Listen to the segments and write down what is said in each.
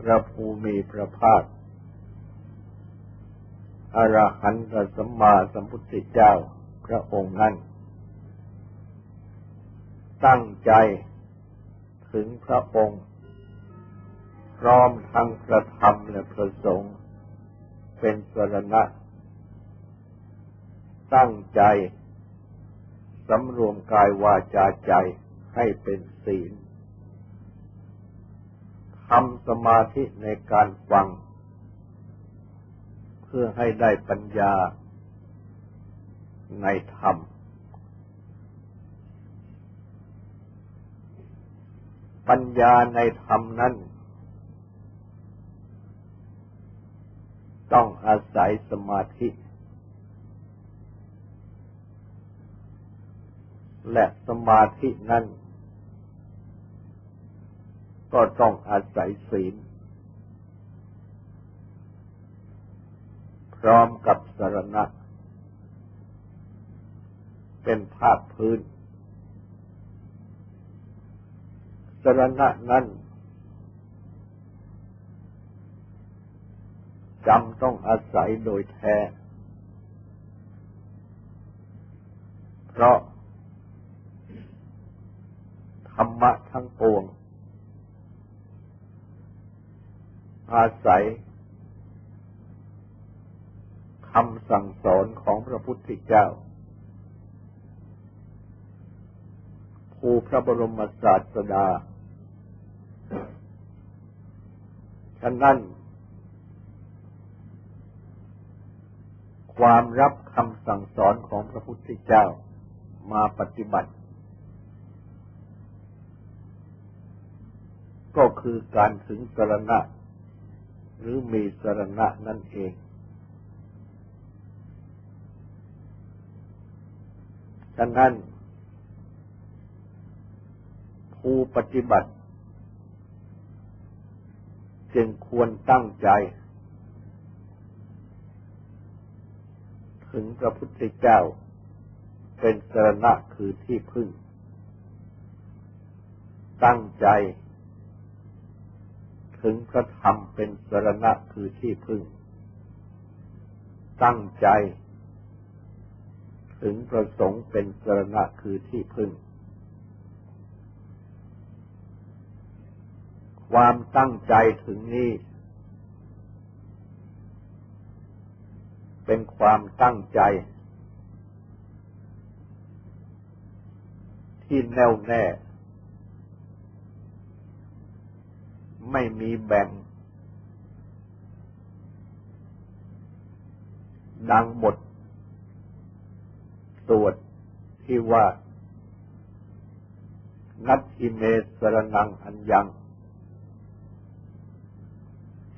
พระภูมิพระภาคอรหันตสัมมาสัมพุทธเจ้าพระองค์นั้น ตั้งใจถึงพระองค์ พร้อมทั้งประธรรมและประสงค์เป็นสรณะ ตั้งใจสำรวมกายวาจาใจให้เป็นศีล ทำสมาธิในการฟัง เพื่อให้ได้ปัญญาในธรรม ปัญญาในธรรมนั้น ต้องอาศัยสมาธิ และสมาธินั้น ก็ต้องอาศัยศีล พร้อมกับสรณะ เป็นภาคพื้น สรณะนั้นจำต้องอาศัยโดยแท้ เพราะ ธรรมะทั้งปวง อาศัยคำสั่งสอนของพระพุทธเจ้าภูพระบรมศาสดา ฉะนั้น ความรับคำสั่งสอนของพระพุทธเจ้ามาปฏิบัติ ก็คือการถึงสรณะ หรือมีสรณะนั่นเอง ฉะนั้น ผู้ปฏิบัติ จึงควรตั้งใจ ถึงพระพุทธเจ้า เป็นสรณะคือที่พึ่ง ตั้งใจ ถึงพระธรรมเป็นสรณะคือที่พึ่ง ตั้งใจ ถึงประสงค์เป็นสรณะคือที่พึ่ง ความตั้งใจถึงนี้ เป็นความตั้งใจ ที่แน่วแน่ ไม่มีแบ่ง ดังบทสวดที่ว่า นัตถิเมสรนังอัญญัง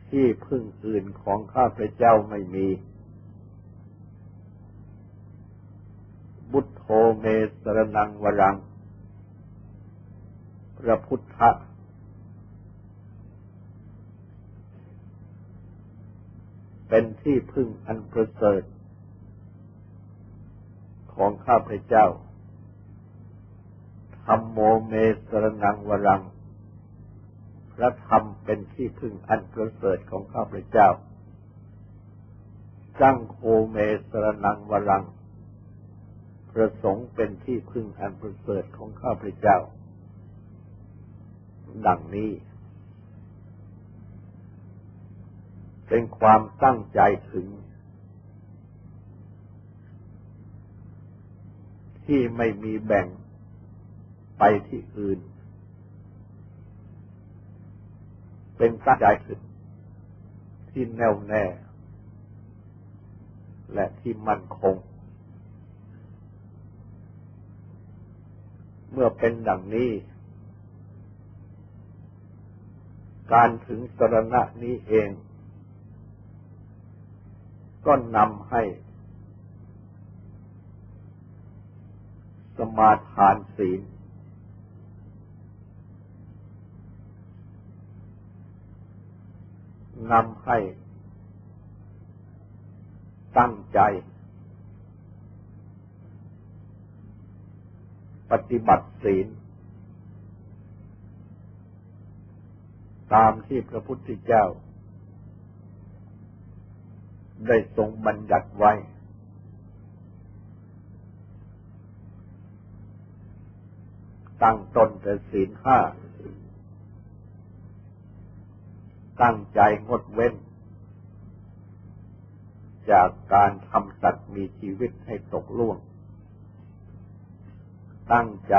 ที่พึ่งอื่นของข้าพเจ้าไม่มี บุตโธเมสรนังวรัง พระพุทธ เป็นที่พึ่งอันประเสริฐของข้าพเจ้าธรรมโมเมสรนังวรัง พระธรรมเป็นที่พึ่งอันประเสริฐของข้าพเจ้าจังโคเมสรนังวรัง ประสงค์เป็นที่พึ่งอันประเสริฐของข้าพเจ้า ดังนี้ เป็นความตั้งใจถึง ที่ไม่มีแบ่งไปที่อื่น เป็นตั้งใจถึง ที่แน่วแน่ และที่มั่นคง เมื่อเป็นดังนี้การถึงสรณะนี้เอง ก็นำให้สมาทานศีล นำให้ตั้งใจ ปฏิบัติศีล ตามที่พระพุทธเจ้า ได้ทรงบัญญัติไว้ ตั้งตนแต่ศีลห้า ตั้งใจงดเว้น จากการทำสัตว์มีชีวิตให้ตกล่วง ตั้งใจ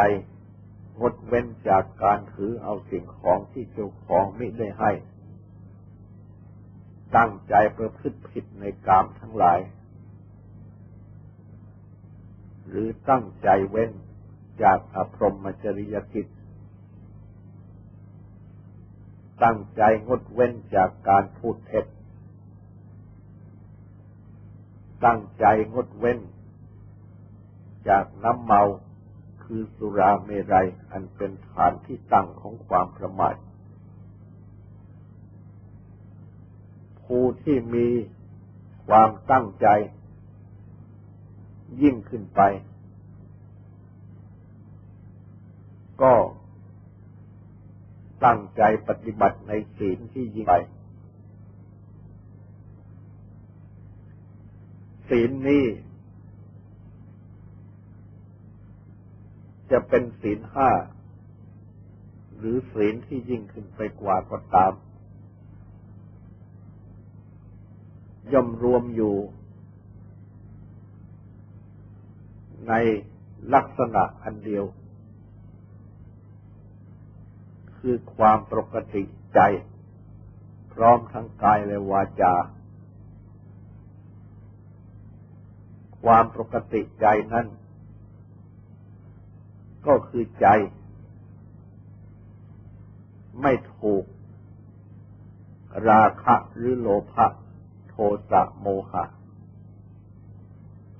งดเว้นจากการถือเอาสิ่งของที่เจ้าของไม่ได้ให้ ตั้งใจประพฤติผิดในกามทั้งหลาย หรือตั้งใจเว้นจากอภรมจริยกิจ ตั้งใจงดเว้นจากการพูดเท็จ ตั้งใจงดเว้น จากน้ำเมาคือสุราเมรัยอันเป็นฐานที่ตั้งของความประมาท ผู้ที่มีความตั้งใจ ยิ่งขึ้นไป ก็ตั้งใจปฏิบัติในศีลที่ยิ่งไป ศีลนี้จะเป็นศีลห้า หรือศีลที่ยิ่งขึ้นไปกว่าก็ตาม ย่อมรวมอยู่ ในลักษณะอันเดียว คือความปกติใจ พร้อมทั้งกายและวาจา ความปกติใจนั้น ก็คือใจ ไม่ถูก ราคะหรือโลภะ สะโมหะ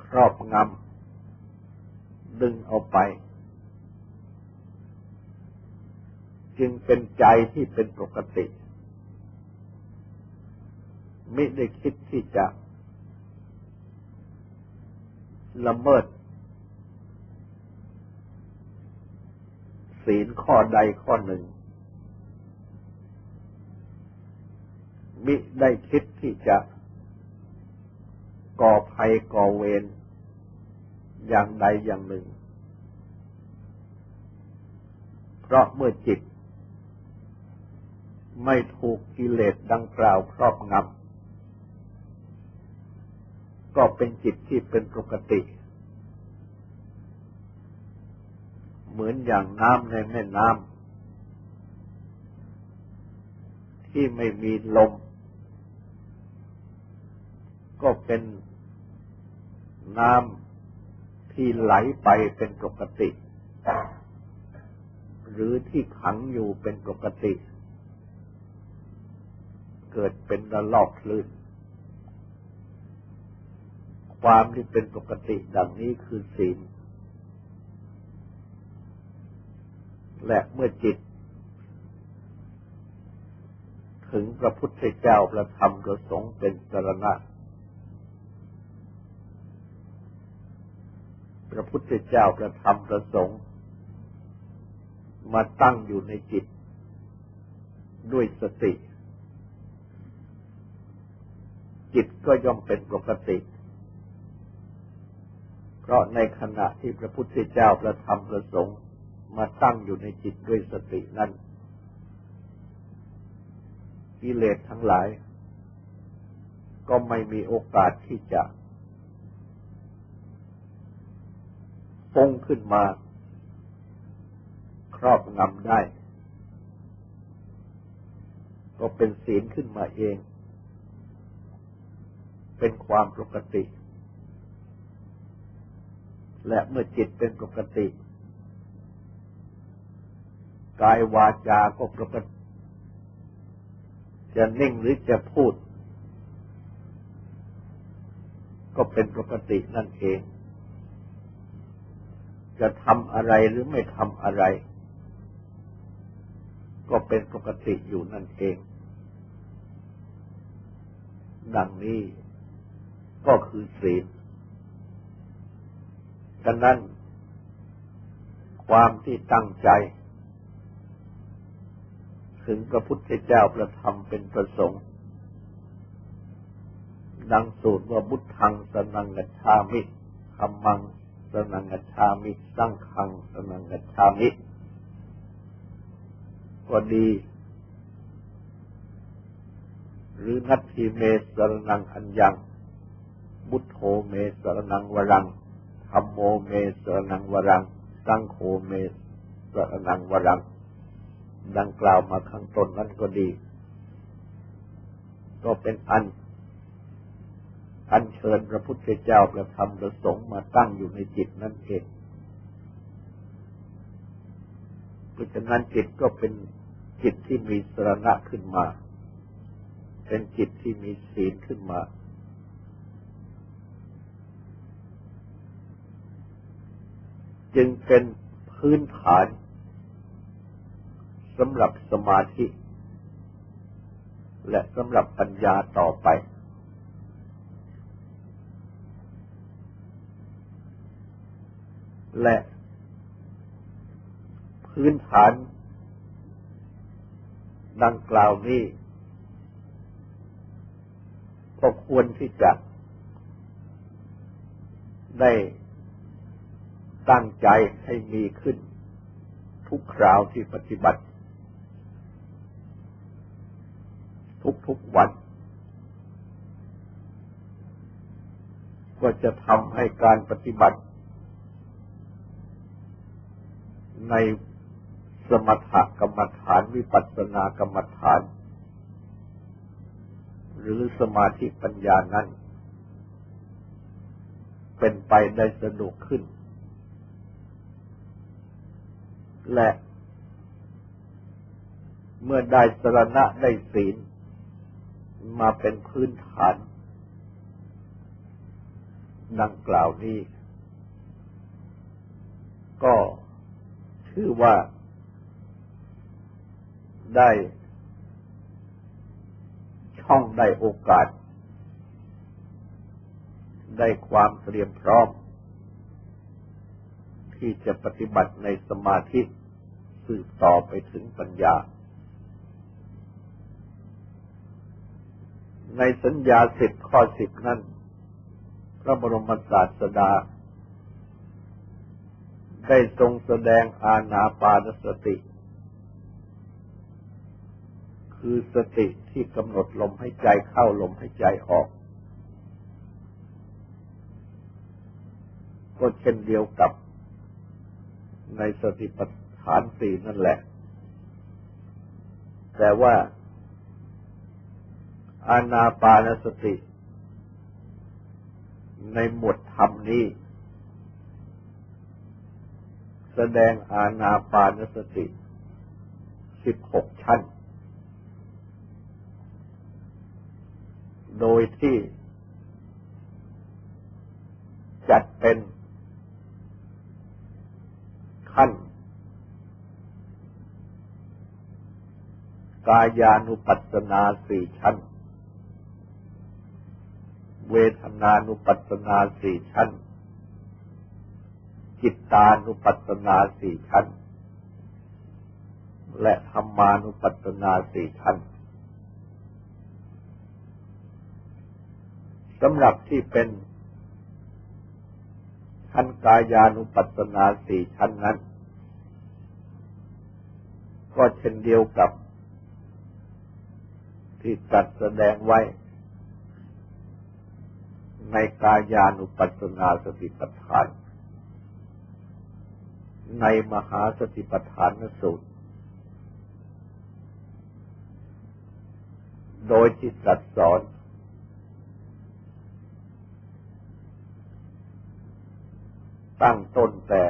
ครอบงำ ดึงเอาไป จึงเป็นใจที่เป็นปกติ ไม่ได้คิดที่จะ ละเมิด ศีลข้อใดข้อหนึ่งมิได้คิดที่จะ ก่อภัยก่อเวรอย่างใดอย่างหนึ่ง เพราะเมื่อจิต ไม่ถูกกิเลสดังกล่าวครอบงำก็เป็นจิตที่เป็นปกติ เหมือนอย่างน้ำในแม่น้ำที่ไม่มีลม ก็เป็น น้ำที่ไหลไปเป็นปกติ หรือที่ขังอยู่เป็นปกติ เกิดเป็นระลอกคลื่น ความที่เป็นปกติดังนี้คือศีลและเมื่อจิต ถึงพระพุทธเจ้าประธรรมประสงค์เป็นสรณะ พระพุทธเจ้าประธรรมประสงค์ มาตั้งอยู่ในจิต ด้วยสติ จิตก็ย่อมเป็นปกติ เพราะในขณะที่พระพุทธเจ้าประธรรมประสงค์ มาตั้งอยู่ในจิตด้วยสตินั้นกิเลสทั้งหลาย ก็ไม่มีโอกาสที่จะ ฟงขึ้นมา ครอบงำได้ ก็เป็นศีลขึ้นมาเอง เป็นความปกติ และเมื่อจิตเป็นปกติ กายวาจาก็ปกติ จะนิ่งหรือจะพูด ก็เป็นปกตินั่นเอง จะทำอะไรหรือไม่ทำอะไร ก็เป็นปกติอยู่นั่นเอง ดังนี้ก็คือศีลฉะนั้น ความที่ตั้งใจ ถึงพระพุทธเจ้าประธรรมเป็นประสงค์ ดังสูตรว่าบุตทังสนังกัจฉามิธรรมัง สนังกัจฉามิสังฆังสนังกัจฉามิก็ดี หรือนัตถิเมสรนังอัญญังบุตโธเมสรนังวรังธรรมโมเมสรนังวรัง สังโฆเมสรนังวรัง ดังกล่าวมาข้างต้นนั้นก็ดี ก็เป็นอัน อันเชิญพระพุทธเจ้าประธรรมประสงค์มาตั้งอยู่ในจิตนั่นเอง เพราะฉะนั้นจิตก็เป็นจิตที่มีสรณะขึ้นมา เป็นจิตที่มีศีลขึ้นมา จึงเป็นพื้นฐานสำหรับสมาธิ และสำหรับปัญญาต่อไป และพื้นฐาน ดังกล่าวนี้ก็ควรที่จะ ได้ตั้งใจให้มีขึ้น ทุกคราวที่ปฏิบัติ ทุกๆวัน ก็จะทำให้การปฏิบัติ ในสมถกรรมฐานวิปัสสนากรรมฐาน หรือสมาธิปัญญานั้น เป็นไปได้สะดวกขึ้น และเมื่อได้สรณะได้ศีล มาเป็นพื้นฐาน ดังกล่าวนี้ ก็ ชื่อว่า ได้ช่องได้โอกาส ได้ความเตรียมพร้อม ที่จะปฏิบัติในสมาธิสืบต่อไปถึงปัญญา ในสัญญาสิบข้อสิบนั้น พระบรมศาสดา ได้ทรงแสดงอาณาปานสติ คือสติที่กำหนดลมให้ใจเข้าลมให้ใจออก ก็เช่นเดียวกับในสติปัฏฐานสี่นั่นแหละ แต่ว่าอานาปานสติ ในหมวดธรรมนี้ แสดงอาณาปานสติสิบหกชั้น โดยที่จัดเป็นขั้น กายานุปัสสนาสี่ชั้น เวทนานุปัสสนาสี่ชั้น จิตตานุปัสสนาสี่ชั้น และธรรมานุปัสสนาสี่ชั้นสำหรับที่เป็นชั้นกายานุปัสสนาสี่ชั้นนั้น ก็เช่นเดียวกับ ที่ตัดแสดงไว้ ในกายานุปัสสนาสติปัฏฐาน ในมหาสติปัฏฐานสูตร โดยที่ตรัสสอน ตั้งต้นแต่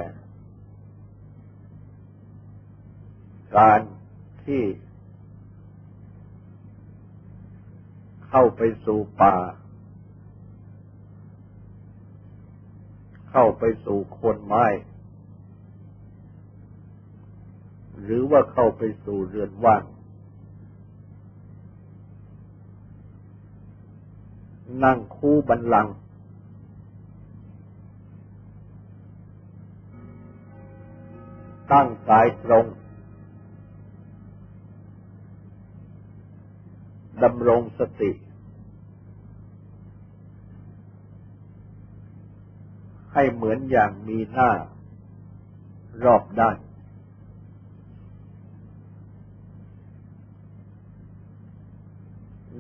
การที่เข้าไปสู่ป่า เข้าไปสู่คนไม้ หรือว่าเข้าไปสู่เรือนว่างนั่งคู่บันลัง ตั้งกายตรงดำรงสติ ให้เหมือนอย่างมีหน้ารอบด้าน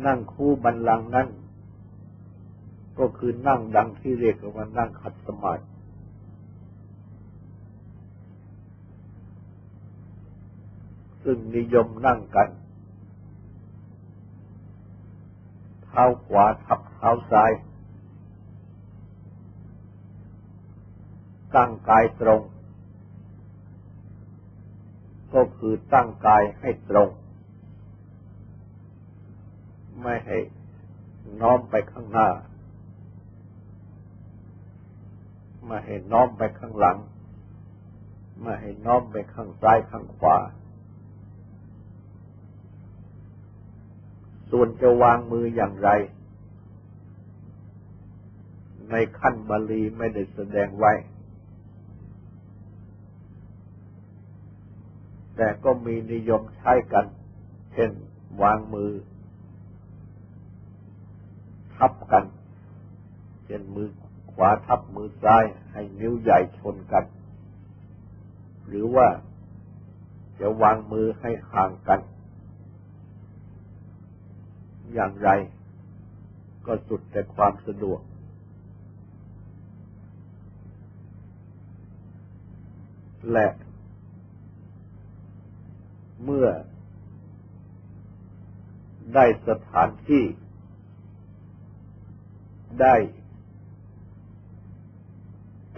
นั่งคู่บันลังนั่นก็คือนั่งดังที่เรียกว่านั่งขัดสมาธิซึ่งนิยมนั่งกัน เท้าขวาทับเท้าซ้าย ตั้งกายตรง ก็คือตั้งกายให้ตรง ไม่ให้น้อมไปข้างหน้า ไม่ให้น้อมไปข้างหลัง ไม่ให้น้อมไปข้างซ้ายข้างขวา ส่วนจะวางมืออย่างไร ในขั้นบาลีไม่ได้แสดงไว้ แต่ก็มีนิยมใช้กัน เช่นวางมือ ทับกัน เช่นมือขวาทับมือซ้ายให้นิ้วใหญ่ชนกัน หรือว่าจะวางมือให้ห่างกัน อย่างไร ก็สุดแต่ความสะดวก และเมื่อได้สถานที่ ได้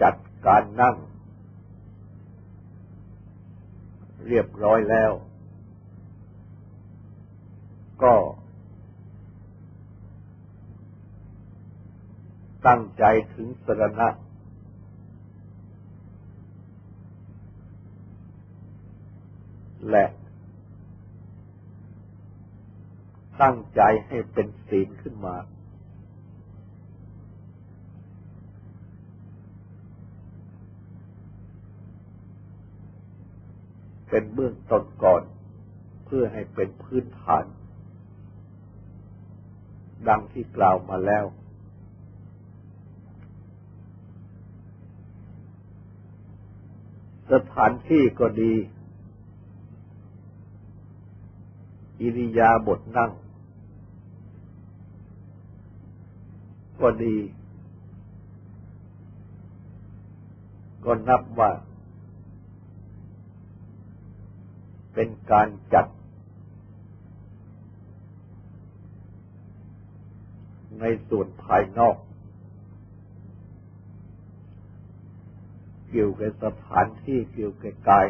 จัดการนั่ง เรียบร้อยแล้ว ก็ ตั้งใจถึงสรณะ และตั้งใจให้เป็นศีลขึ้นมา เป็นเบื้องต้นก่อน เพื่อให้เป็นพื้นฐาน ดังที่กล่าวมาแล้ว สถานที่ก็ดี อิริยาบถนั่ง ก็ดี ก็นับว่า เป็นการจัด ในส่วนภายนอก เกี่ยวกับสถานที่เกี่ยวกับกาย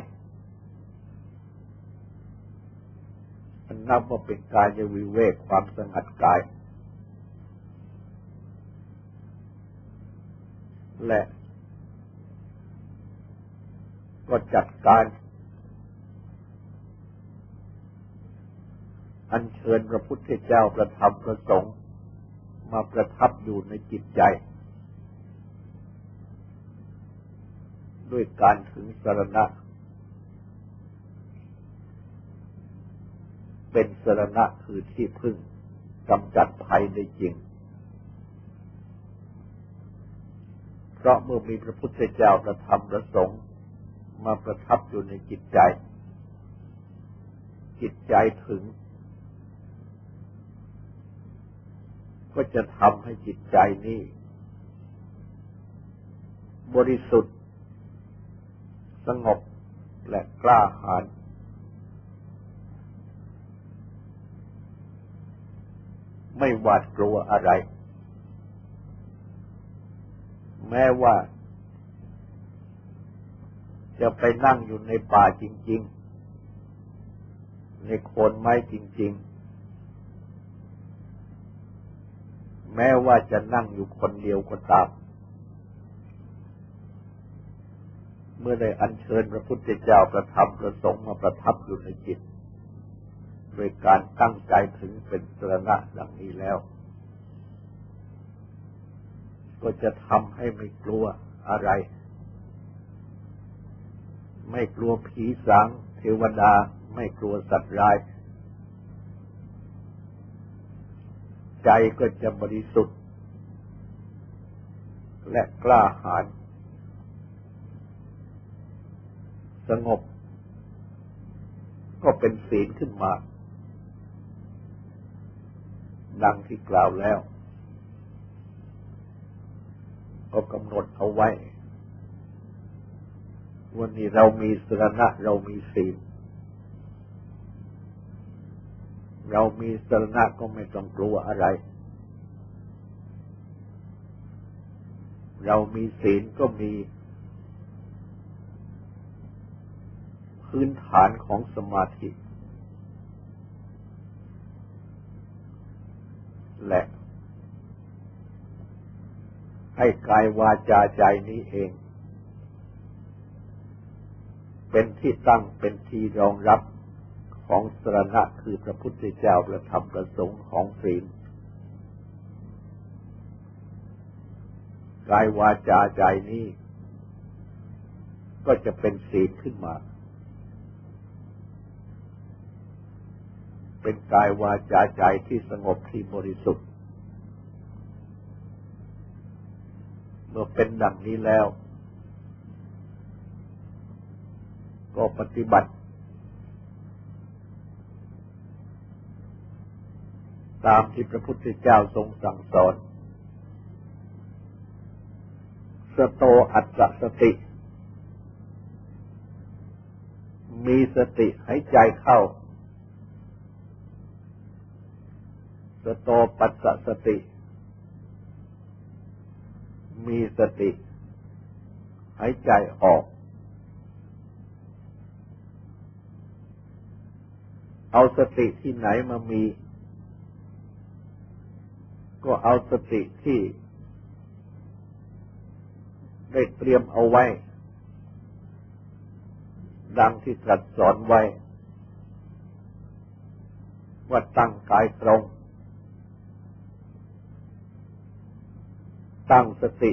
มันนับว่าเป็นกายจะวิเวกความสงัดกาย และก็จัดการ อัญเชิญพระพุทธเจ้าประทับประสงค์ มาประทับอยู่ในจิตใจ ด้วยการถึงสรณะ เป็นสรณะคือที่พึ่งกำจัดภัยได้จริง เพราะเมื่อมีพระพุทธเจ้าประธรรมประสงค์ มาประทับอยู่ในจิตใจ จิตใจถึง ก็จะทำให้จิตใจนี้ บริสุทธิ์ สงบและกล้าหาญไม่หวาดกลัวอะไร แม้ว่า จะไปนั่งอยู่ในป่าจริง ๆ ในโคนไม้จริง ๆ แม้ว่าจะนั่งอยู่คนเดียวก็ตาม เมื่อได้อัญเชิญพระพุทธเจ้าประทับประสงค์มาประทับอยู่ในจิต โดยการตั้งใจถึงเป็นสรณะดังนี้แล้ว ก็จะทำให้ไม่กลัวอะไร ไม่กลัวผีสางเทวดาไม่กลัวสัตว์ร้าย ใจก็จะบริสุทธิ์ และกล้าหาญสงบ ก็เป็นศีลขึ้นมา ดังที่กล่าวแล้ว ก็กำหนดเอาไว้ วันนี้เรามีสรณะเรามีศีล เรามีสรณะก็ไม่ต้องกลัวอะไร เรามีศีลก็มี พื้นฐานของสมาธิ และให้กายวาจาใจนี้เอง เป็นที่ตั้งเป็นที่รองรับ ของสรณะคือพระพุทธเจ้าประธรรมประสงค์ของศีลกายวาจาใจนี้ ก็จะเป็นศีลขึ้นมา เป็นกายวาจาใจที่สงบที่บริสุทธิ์ เมื่อเป็นดังนี้แล้ว ก็ปฏิบัติ ตามที่พระพุทธเจ้าทรงสั่งสอน สโตอัตสติ มีสติหายใจเข้า สโตปัสสติ มีสติหายใจออก เอาสติที่ไหนมามี ก็เอาสติที่ได้เตรียมเอาไว้ ดังที่ตรัสสอนไว้ ว่าตั้งกายตรง ตั้งสติ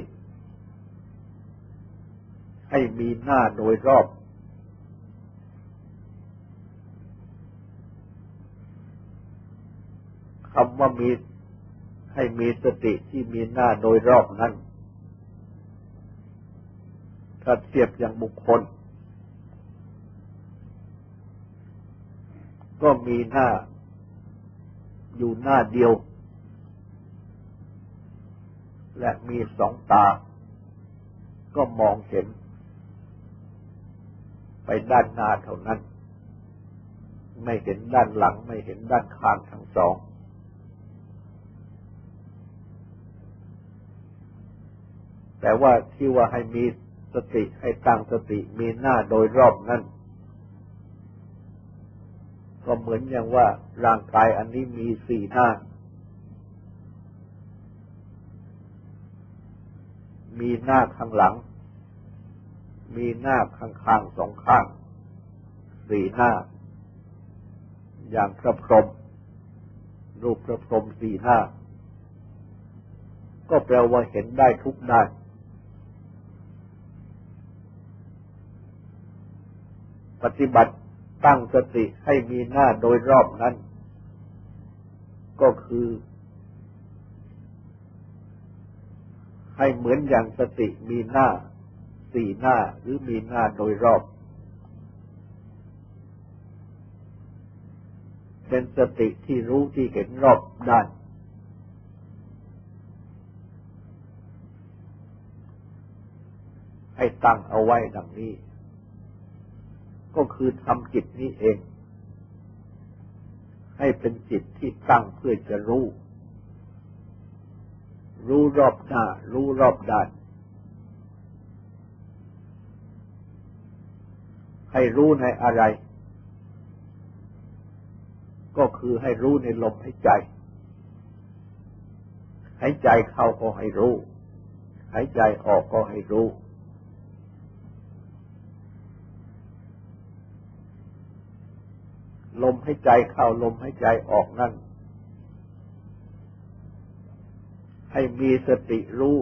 ให้มีหน้าโดยรอบ คำว่ามี ให้มีสติที่มีหน้าโดยรอบนั้น ถ้าเทียบอย่างบุคคล ก็มีหน้า อยู่หน้าเดียว และมีสองตา ก็มองเห็น ไปด้านหน้าเท่านั้น ไม่เห็นด้านหลัง ไม่เห็นด้านข้างทั้งสอง แต่ว่าที่ว่าให้มีสติให้ตั้งสติมีหน้าโดยรอบนั้นก็เหมือนอย่างว่าร่างกายอันนี้มีสี่หน้า มีหน้าข้างหลัง มีหน้าข้างข้างสองข้าง สี่หน้า อย่างพระพรหมรูปพระพรหมสี่หน้า ก็แปลว่าเห็นได้ทุกด้าน ปฏิบัติตั้งสติให้มีหน้าโดยรอบนั้น ก็คือ ให้เหมือนอย่างสติมีหน้า สี่หน้าหรือมีหน้าโดยรอบ เป็นสติที่รู้ที่เห็นรอบด้านให้ตั้งเอาไว้ดังนี้ ก็คือทำจิตนี้เอง ให้เป็นจิตที่ตั้งเพื่อจะรู้ รู้รอบหน้า รู้รอบด้านให้รู้ในอะไร ก็คือให้รู้ในลมหายใจหายใจเข้าก็ให้รู้หายใจออกก็ให้รู้ ลมหายใจเข้าลมหายใจออกนั่น ให้มีสติรู้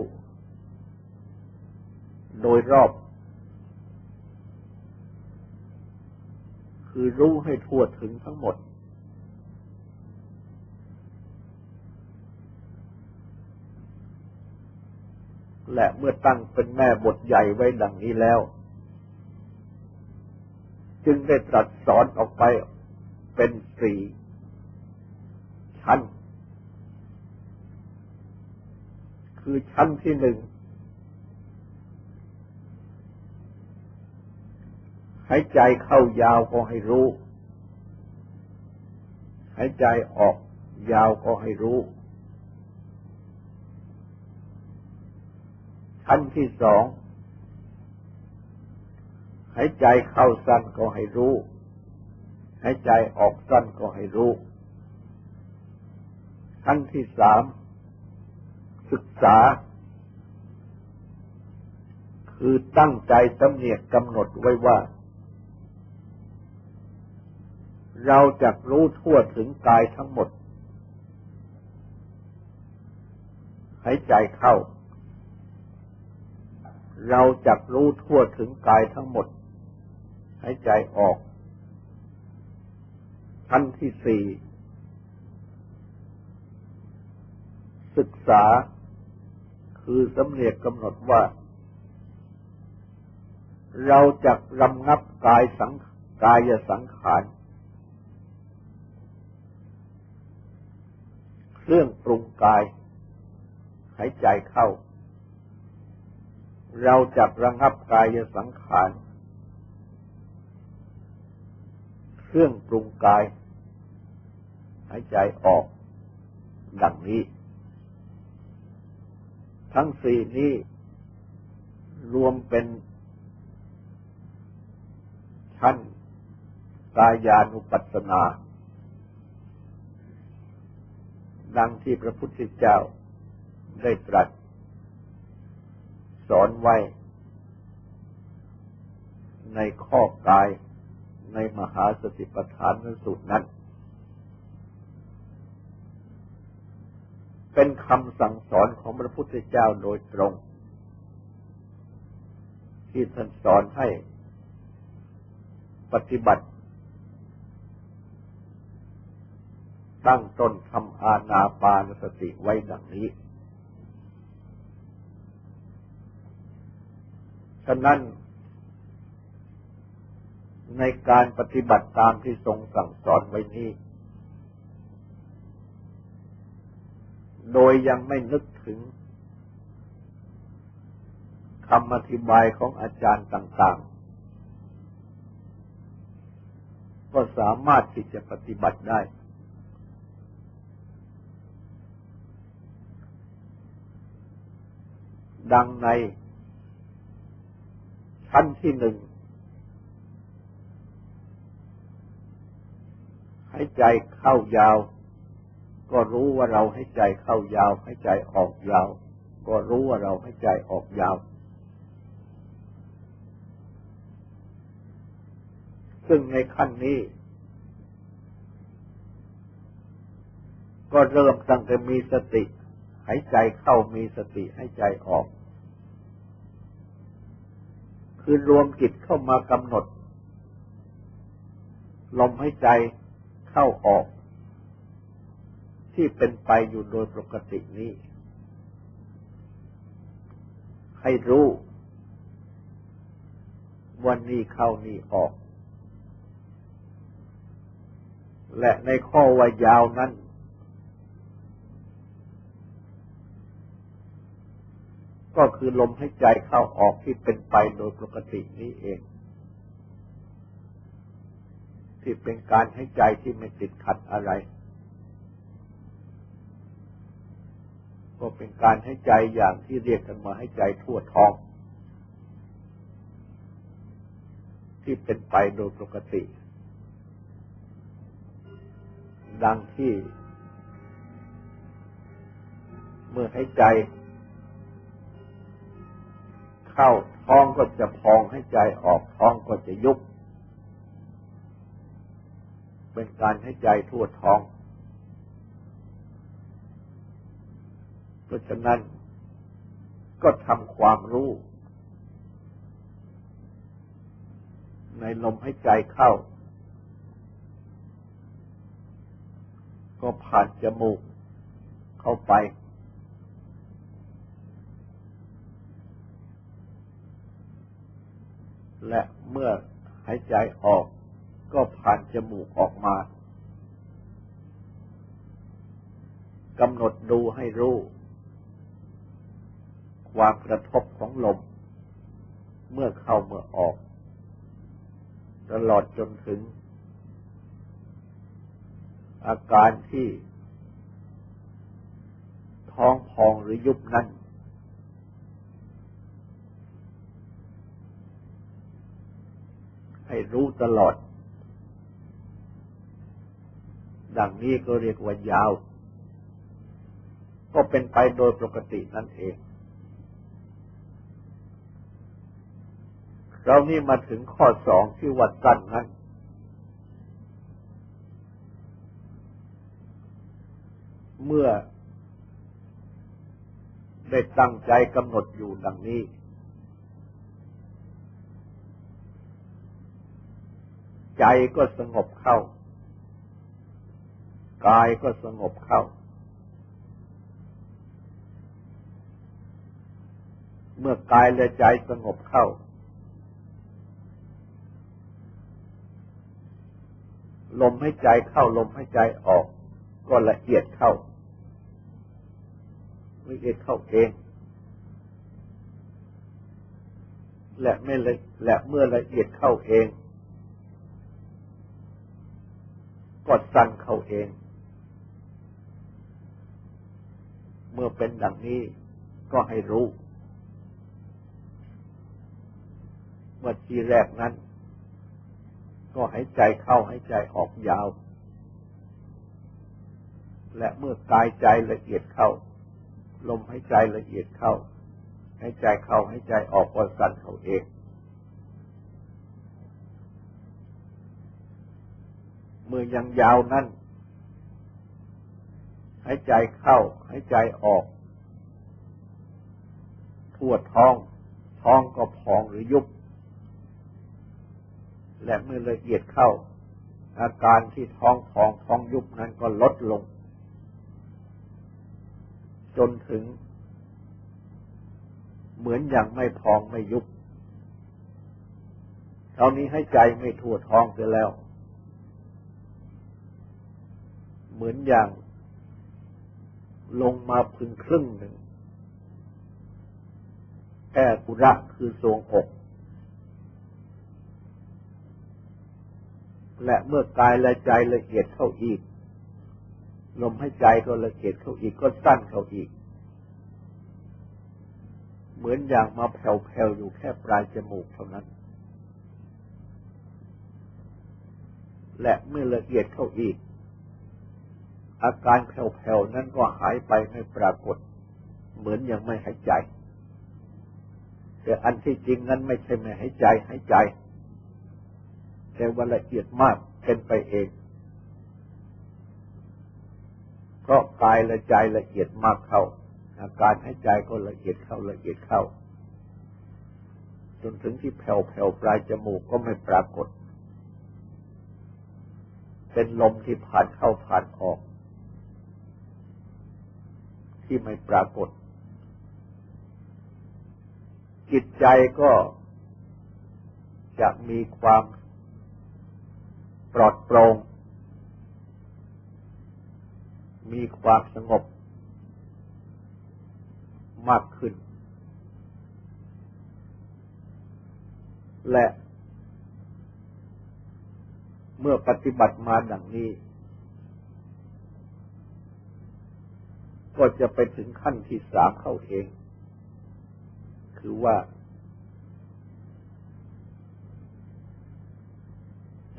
โดยรอบ คือรู้ให้ทั่วถึงทั้งหมด และเมื่อตั้งเป็นแม่บทใหญ่ไว้ดังนี้แล้ว จึงได้ตรัสสอนออกไป เป็นสี่ชั้น คือชั้นที่หนึ่งหายใจเข้ายาวก็ให้รู้ หายใจออกยาวก็ให้รู้ขั้นที่สองหายใจเข้าสั้นก็ให้รู้ หายใจออกสั้นก็ให้รู้ ขั้นที่สาม ศึกษา คือตั้งใจตำเนียกกำหนดไว้ว่า เราจะรู้ทั่วถึงกายทั้งหมด หายใจเข้า เราจะรู้ทั่วถึงกายทั้งหมด หายใจออก ขั้นที่สี่ศึกษาคือสำเนียกำหนดว่า เราจะรำงับกายสังกายสังขารเครื่องปรุงกาย หายใจเข้า เราจับระงับกายสังขาร รื่องปรุงกาย หายใจออก ดังนี้ ทั้งสี่นี้ รวมเป็น ชั้นกายานุปัสสนา ดังที่พระพุทธเจ้าได้ตรัส สอนไว้ ในข้อกาย ในมหาสติปัฏฐานสูตรนั้น เป็นคำสั่งสอนของพระพุทธเจ้าโดยตรง ที่ท่านสอนให้ปฏิบัติ ตั้งตนทำอาณาปานสติไว้ดังนี้ฉะนั้น ในการปฏิบัติตามที่ทรงสั่งสอนไว้นี้ โดยยังไม่นึกถึงคำอธิบายของอาจารย์ต่างๆ ก็สามารถที่จะปฏิบัติได้ ดังในชั้นที่หนึ่ง ให้ใจเข้ายาว ก็รู้ว่าเราให้ใจเข้ายาว ให้ใจออกยาว ก็รู้ว่าเราให้ใจออกยาว ซึ่งในขั้นนี้ ก็เริ่มตั้งแต่มีสติหายใจเข้ามีสติให้ใจออก คือรวมจิตเข้ามากำหนด ลมหายใจ เข้าออก ที่เป็นไปอยู่โดยปกตินี้ ให้รู้วันนี้เข้านี่ออก และในข้อว่ายาวนั้น ก็คือลมให้ใจเข้าออกที่เป็นไปโดยปกตินี้เอง ที่เป็นการให้ใจที่ไม่ติดขัดอะไร ก็เป็นการให้ใจอย่างที่เรียกกันมาให้ใจทั่วท้อง ที่เป็นไปโดยปกติ ดังที่ เมื่อให้ใจ เข้าท้องก็จะพองให้ใจออกท้องก็จะยุบ เป็นการให้ใจทั่วท้อง เพราะฉะนั้นก็ทำความรู้ ในลมให้ใจเข้า ก็ผ่านจมูกเข้าไป และเมื่อหายใจออก ก็ผ่านจมูกออกมากำหนดดูให้รู้ ความกระทบของลม เมื่อเข้าเมื่อออก ตลอดจนถึง อาการที่ ท้องพองหรือยุบนั้นให้รู้ตลอด ดังนี้ก็เรียกว่ายาว ก็เป็นไปโดยปกตินั่นเอง เรานี่มาถึงข้อสองที่วัดสั้นนั้นเมื่อได้ตั้งใจกำหนดอยู่ดังนี้ ใจก็สงบเข้า กายก็สงบเข้า เมื่อกายและใจสงบเข้า ลมให้ใจเข้าลมให้ใจออก ก็ละเอียดเข้าละเอียดเข้าเองและไม่ละและเมื่อละเอียดเข้าเองก็สั่นเข้าเอง เมื่อเป็นดังนี้ก็ให้รู้ เมื่อทีแรกนั้น ก็หายใจเข้าหายใจออกยาว และเมื่อกายใจละเอียดเข้า ลมหายใจละเอียดเข้าหายใจเข้าหายใจออกก็สั่นเขาเองเมื่อยังยาวนั้น หายใจเข้าหายใจออก ทั่วท้อง ท้องก็พองหรือยุบ และเมื่อละเอียดเข้า อาการที่ท้องพองท้องยุบนั้นก็ลดลง จนถึง เหมือนอย่างไม่พองไม่ยุบเท่านี้ให้ใจไม่ทั่วท้องไปแล้ว เหมือนอย่าง ลงมาพึงครึ่งหนึ่งแค่กุระคือทรวงอกและเมื่อกายและใจละเอียดเข้าอีก ลมให้ใจก็ละเอียดเข้าอีกก็สั้นเข้าอีก เหมือนอย่างมาแผ่วๆอยู่แค่ปลายจมูกเท่านั้น และเมื่อละเอียดเข้าอีก อาการแผ่วๆนั้นก็หายไปไม่ปรากฏ เหมือนยังไม่หายใจ แต่อันที่จริงนั้นไม่ใช่ไม่หายใจหายใจ แต่ว่าละเอียดมากเป็นไปเองเพราะกายและใจละเอียดมากเข้า อาการให้ใจก็ละเอียดเข้าละเอียดเข้า จนถึงที่แผ่วๆปลายจมูกก็ไม่ปรากฏ เป็นลมที่ผ่านเข้าผ่านออก ที่ไม่ปรากฏ จิตใจก็จะมีความปลอดโปร่งมีความสงบมากขึ้น และเมื่อปฏิบัติมาดังนี้ ก็จะไปถึงขั้นที่สามเข้าเอง คือว่า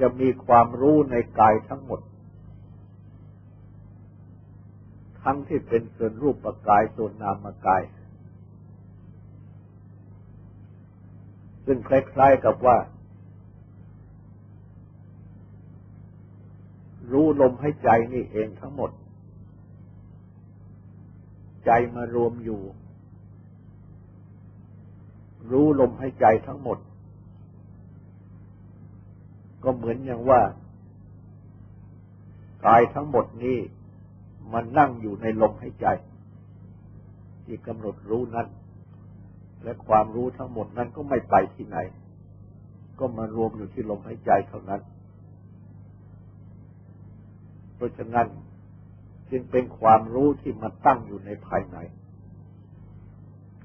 จะมีความรู้ในกายทั้งหมด ทั้งที่เป็นส่วนรูปปกายส่วนนามกาย ซึ่งคล้ายๆกับว่า รู้ลมให้ใจนี่เองทั้งหมด ใจมารวมอยู่ รู้ลมให้ใจทั้งหมด ก็เหมือนอย่างว่ากายทั้งหมดนี้มันนั่งอยู่ในลมหายใจ ที่กำหนดรู้นั้น และความรู้ทั้งหมดนั้นก็ไม่ไปที่ไหน ก็มารวมอยู่ที่ลมหายใจเท่านั้น เพราะฉะนั้น จึงเป็นความรู้ที่มันตั้งอยู่ในภายใน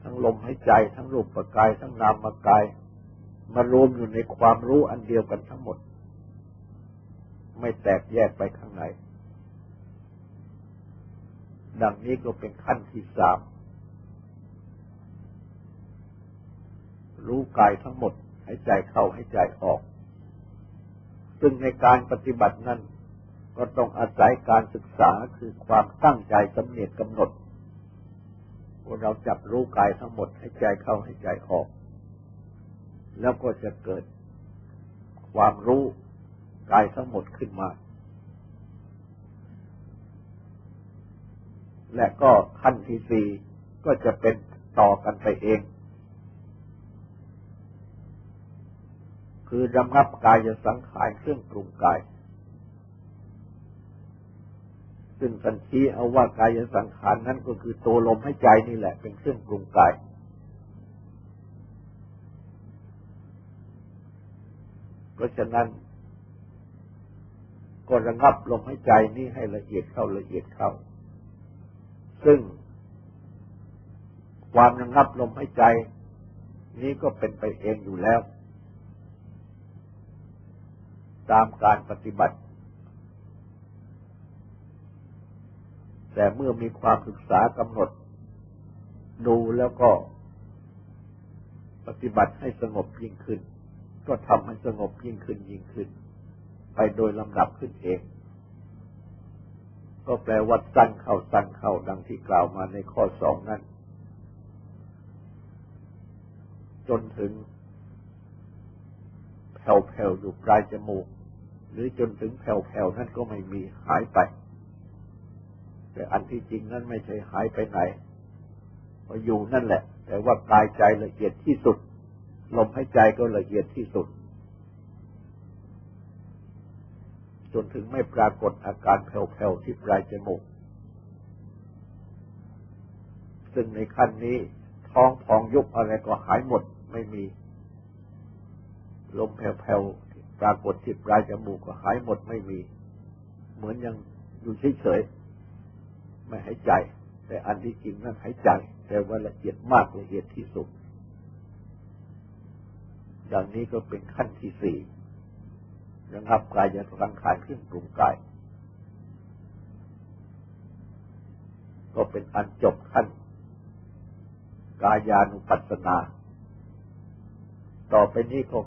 ทั้งลมหายใจทั้งรูปปกาย ทั้งนามกาย มารวมอยู่ในความรู้อันเดียวกันทั้งหมด ไม่แตกแยกไปข้างในดังนี้ก็เป็นขั้นที่สามรู้กายทั้งหมดให้ใจเข้าให้ใจออก ซึ่งในการปฏิบัตินั้น ก็ต้องอาศัยการศึกษาคือความตั้งใจสำเนียกกำหนดว่าเราจับรู้กายทั้งหมดให้ใจเข้าให้ใจออก แล้วก็จะเกิดความรู้กายทั้งหมดขึ้นมา และก็ขั้นที่สี่ก็จะเป็นต่อกันไปเอง คือระงับกายสังขารเครื่องปรุงกาย ซึ่งสันชี้เอาว่ากายสังขารนั้นก็คือตัวลมให้ใจนี่แหละ เป็นเครื่องปรุงกาย เพราะฉะนั้น ก็ระงับลมให้ใจนี่ให้ละเอียดเข้าละเอียดเข้า ซึ่ง ความระงับลมหายใจ นี้ก็เป็นไปเองอยู่แล้ว ตามการปฏิบัติ แต่เมื่อมีความศึกษากำหนด ดูแล้วก็ ปฏิบัติให้สงบยิ่งขึ้น ก็ทำให้สงบยิ่งขึ้นยิ่งขึ้น ไปโดยลำดับขึ้นเอง ก็แปลว่าสั้นเข้าสั้นเข้าดังที่กล่าวมาในข้อสองนั้น จนถึงแผ่วๆอยู่ปลายจมูก หรือจนถึงแผ่วๆนั่นก็ไม่มีหายไป แต่อันที่จริงนั้นไม่ใช่หายไปไหนพออยู่นั่นแหละ แต่ว่ากายใจละเอียดที่สุด ลมหายใจก็ละเอียดที่สุด จนถึงไม่ปรากฏอาการแผ่วๆที่ปลายจมูก ซึ่งในขั้นนี้ท้องพองยุบอะไรก็หายหมดไม่มี ลมแผ่วๆปรากฏที่ปลายจมูกก็หายหมดไม่มี เหมือนยังอยู่เฉยๆ ไม่หายใจ แต่อันที่จริงนั้นหายใจ แต่ว่าละเอียดมากละเอียดที่สุด อย่างนี้ก็เป็นขั้นที่สี่ระงับกายสังขารขึ้นปรุงกาย ก็เป็นอันจบขั้น กายานุปัสสนา ต่อไปนี้ก็